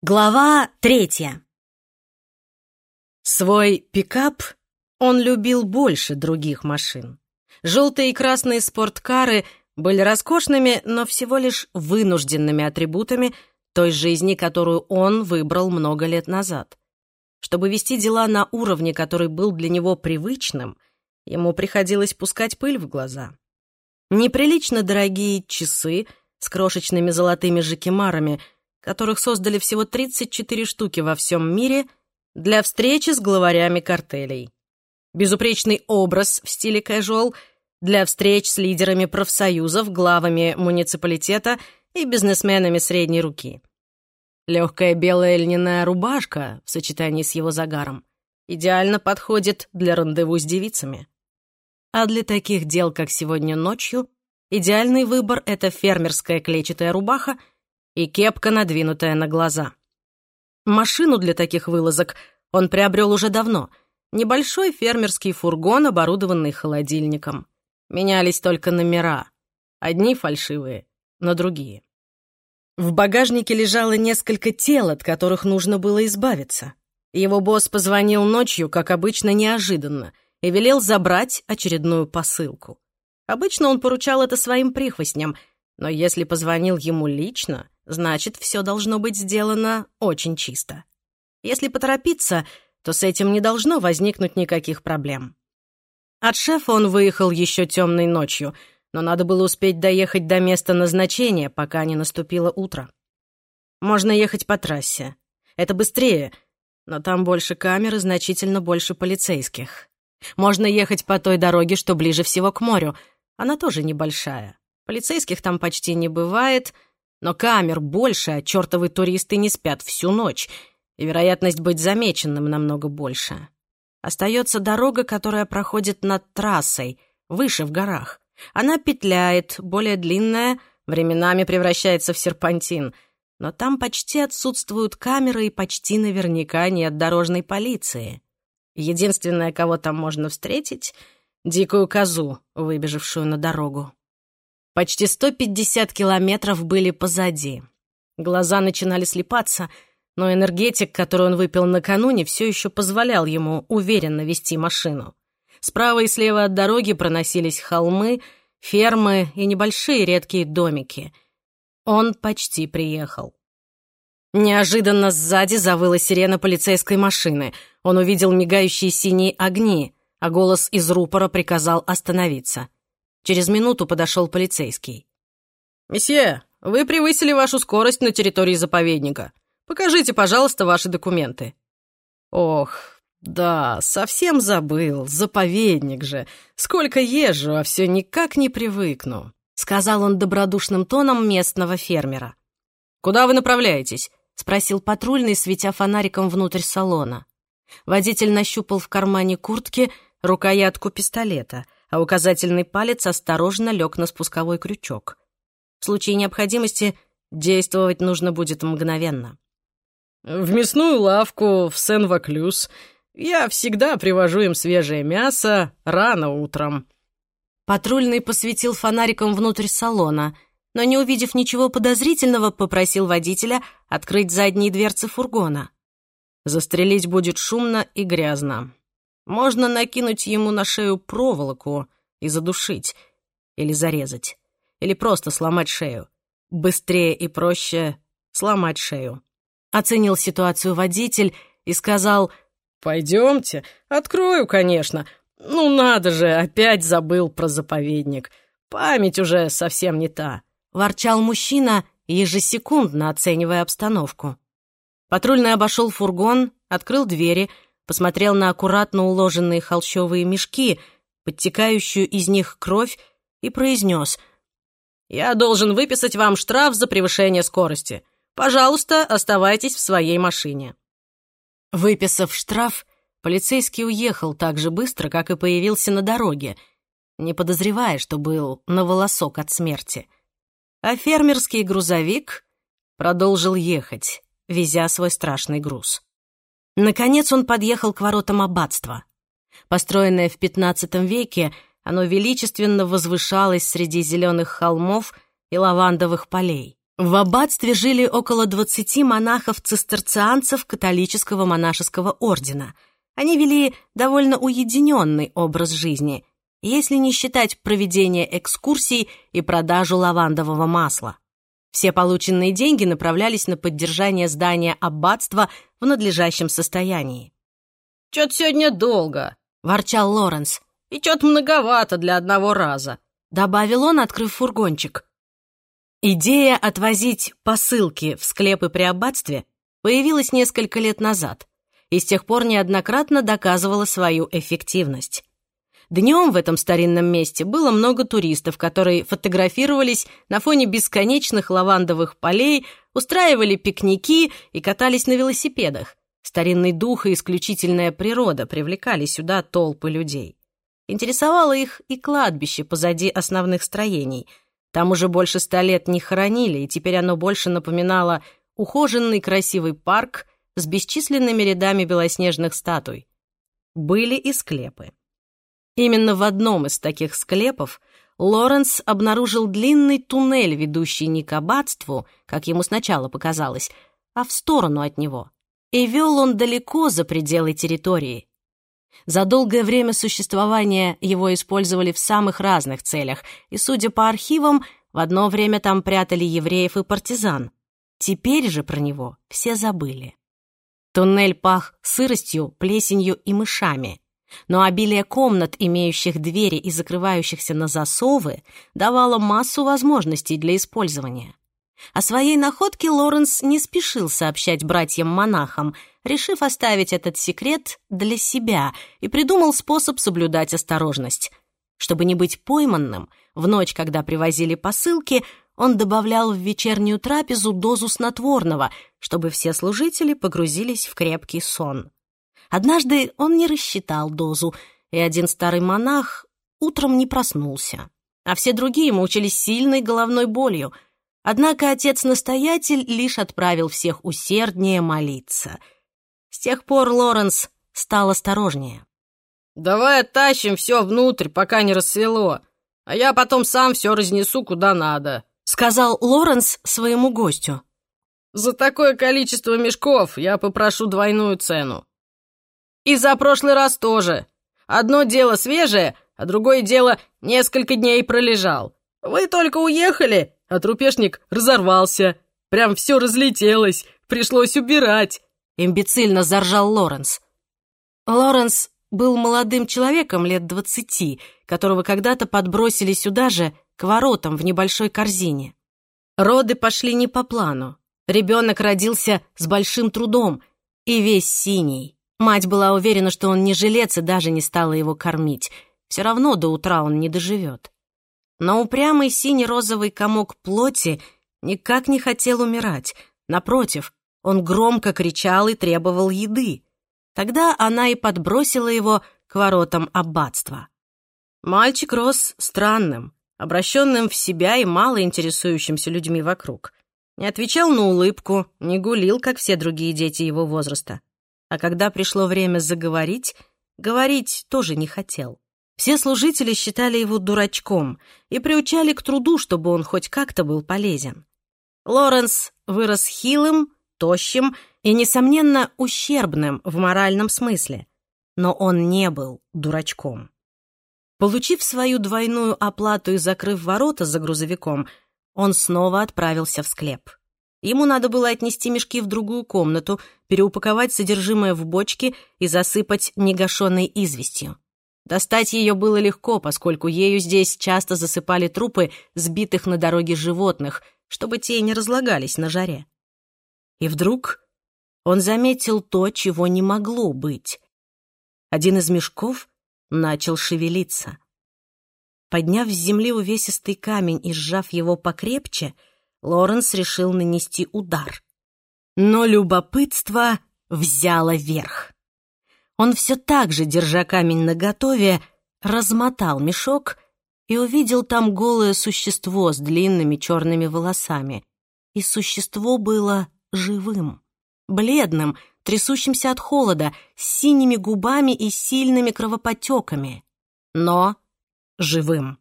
Глава третья. Свой пикап он любил больше других машин. Желтые и красные спорткары были роскошными, но всего лишь вынужденными атрибутами той жизни, которую он выбрал много лет назад. Чтобы вести дела на уровне, который был для него привычным, ему приходилось пускать пыль в глаза. Неприлично дорогие часы с крошечными золотыми жакемарами — которых создали всего 34 штуки во всем мире, для встречи с главарями картелей. Безупречный образ в стиле casual для встреч с лидерами профсоюзов, главами муниципалитета и бизнесменами средней руки. Легкая белая льняная рубашка в сочетании с его загаром идеально подходит для рандеву с девицами. А для таких дел, как сегодня ночью, идеальный выбор — это фермерская клетчатая рубаха — и кепка, надвинутая на глаза. Машину для таких вылазок он приобрел уже давно. Небольшой фермерский фургон, оборудованный холодильником. Менялись только номера. Одни фальшивые, но другие. В багажнике лежало несколько тел, от которых нужно было избавиться. Его босс позвонил ночью, как обычно, неожиданно, и велел забрать очередную посылку. Обычно он поручал это своим прихвостням, но если позвонил ему лично, значит, все должно быть сделано очень чисто. Если поторопиться, то с этим не должно возникнуть никаких проблем. От шефа он выехал еще темной ночью, но надо было успеть доехать до места назначения, пока не наступило утро. Можно ехать по трассе. Это быстрее, но там больше камер и значительно больше полицейских. Можно ехать по той дороге, что ближе всего к морю. Она тоже небольшая. Полицейских там почти не бывает — но камер больше, а чертовы туристы не спят всю ночь, и вероятность быть замеченным намного больше. Остается дорога, которая проходит над трассой, выше в горах. Она петляет, более длинная, временами превращается в серпантин, но там почти отсутствуют камеры и почти наверняка нет дорожной полиции. Единственное, кого там можно встретить — дикую козу, выбежавшую на дорогу. Почти 150 километров были позади. Глаза начинали слепаться, но энергетик, который он выпил накануне, все еще позволял ему уверенно вести машину. Справа и слева от дороги проносились холмы, фермы и небольшие редкие домики. Он почти приехал. Неожиданно сзади завыла сирена полицейской машины. Он увидел мигающие синие огни, а голос из рупора приказал остановиться. Через минуту подошел полицейский. «Месье, вы превысили вашу скорость на территории заповедника. Покажите, пожалуйста, ваши документы». «Ох, да, совсем забыл, заповедник же. Сколько езжу, а все никак не привыкну», — сказал он добродушным тоном местного фермера. «Куда вы направляетесь?» — спросил патрульный, светя фонариком внутрь салона. Водитель нащупал в кармане куртки рукоятку пистолета — а указательный палец осторожно лег на спусковой крючок. В случае необходимости действовать нужно будет мгновенно. «В мясную лавку в Сен-Ваклюз. Я всегда привожу им свежее мясо рано утром». Патрульный посветил фонариком внутрь салона, но, не увидев ничего подозрительного, попросил водителя открыть задние дверцы фургона. Застрелить будет шумно и грязно. Можно накинуть ему на шею проволоку и задушить, или зарезать, или просто сломать шею. Быстрее и проще сломать шею. Оценил ситуацию водитель и сказал, «Пойдемте, открою, конечно. Ну надо же, опять забыл про заповедник. Память уже совсем не та», — ворчал мужчина, ежесекундно оценивая обстановку. Патрульный обошел фургон, открыл двери — посмотрел на аккуратно уложенные холщовые мешки, подтекающую из них кровь, и произнес «Я должен выписать вам штраф за превышение скорости. Пожалуйста, оставайтесь в своей машине». Выписав штраф, полицейский уехал так же быстро, как и появился на дороге, не подозревая, что был на волосок от смерти. А фермерский грузовик продолжил ехать, везя свой страшный груз. Наконец он подъехал к воротам аббатства. Построенное в XV веке, оно величественно возвышалось среди зеленых холмов и лавандовых полей. В аббатстве жили около 20 монахов-цистерцианцев католического монашеского ордена. Они вели довольно уединенный образ жизни, если не считать проведение экскурсий и продажу лавандового масла. Все полученные деньги направлялись на поддержание здания аббатства в надлежащем состоянии. «Чё-то сегодня долго», — ворчал Лоренс. «И чё-то многовато для одного раза», — добавил он, открыв фургончик. Идея отвозить посылки в склепы при аббатстве появилась несколько лет назад и с тех пор неоднократно доказывала свою эффективность. Днем в этом старинном месте было много туристов, которые фотографировались на фоне бесконечных лавандовых полей, устраивали пикники и катались на велосипедах. Старинный дух и исключительная природа привлекали сюда толпы людей. Интересовало их и кладбище позади основных строений. Там уже больше ста лет не хоронили, и теперь оно больше напоминало ухоженный красивый парк с бесчисленными рядами белоснежных статуй. Были и склепы. Именно в одном из таких склепов Лоренс обнаружил длинный туннель, ведущий не к аббатству, как ему сначала показалось, а в сторону от него. И вел он далеко за пределы территории. За долгое время существования его использовали в самых разных целях, и, судя по архивам, в одно время там прятали евреев и партизан. Теперь же про него все забыли. Туннель пах сыростью, плесенью и мышами. Но обилие комнат, имеющих двери и закрывающихся на засовы, давало массу возможностей для использования. О своей находке Лоренс не спешил сообщать братьям-монахам, решив оставить этот секрет для себя и придумал способ соблюдать осторожность. Чтобы не быть пойманным, в ночь, когда привозили посылки, он добавлял в вечернюю трапезу дозу снотворного, чтобы все служители погрузились в крепкий сон. Однажды он не рассчитал дозу, и один старый монах утром не проснулся, а все другие мучились сильной головной болью. Однако отец-настоятель лишь отправил всех усерднее молиться. С тех пор Лоренс стал осторожнее. «Давай оттащим все внутрь, пока не рассвело, а я потом сам все разнесу куда надо», — сказал Лоренс своему гостю. «За такое количество мешков я попрошу двойную цену. И за прошлый раз тоже. Одно дело свежее, а другое дело несколько дней пролежал. Вы только уехали, а трупешник разорвался. Прям все разлетелось, пришлось убирать. Имбецильно заржал Лоренс. Лоренс был молодым человеком лет двадцати, которого когда-то подбросили сюда же, к воротам в небольшой корзине. Роды пошли не по плану. Ребенок родился с большим трудом и весь синий. Мать была уверена, что он не жилец и даже не стала его кормить. Все равно до утра он не доживет. Но упрямый синий-розовый комок плоти никак не хотел умирать. Напротив, он громко кричал и требовал еды. Тогда она и подбросила его к воротам аббатства. Мальчик рос странным, обращенным в себя и мало интересующимся людьми вокруг. Не отвечал на улыбку, не гулил, как все другие дети его возраста. А когда пришло время заговорить, говорить тоже не хотел. Все служители считали его дурачком и приучали к труду, чтобы он хоть как-то был полезен. Лоренс вырос хилым, тощим и, несомненно, ущербным в моральном смысле. Но он не был дурачком. Получив свою двойную оплату и закрыв ворота за грузовиком, он снова отправился в склеп. Ему надо было отнести мешки в другую комнату, переупаковать содержимое в бочки и засыпать негашенной известью. Достать ее было легко, поскольку ею здесь часто засыпали трупы сбитых на дороге животных, чтобы те не разлагались на жаре. И вдруг он заметил то, чего не могло быть. Один из мешков начал шевелиться. Подняв с земли увесистый камень и сжав его покрепче — Лоренс решил нанести удар. Но любопытство взяло верх. Он все так же, держа камень наготове, размотал мешок и увидел там голое существо с длинными черными волосами. И существо было живым, бледным, трясущимся от холода, с синими губами и сильными кровопотеками, но живым.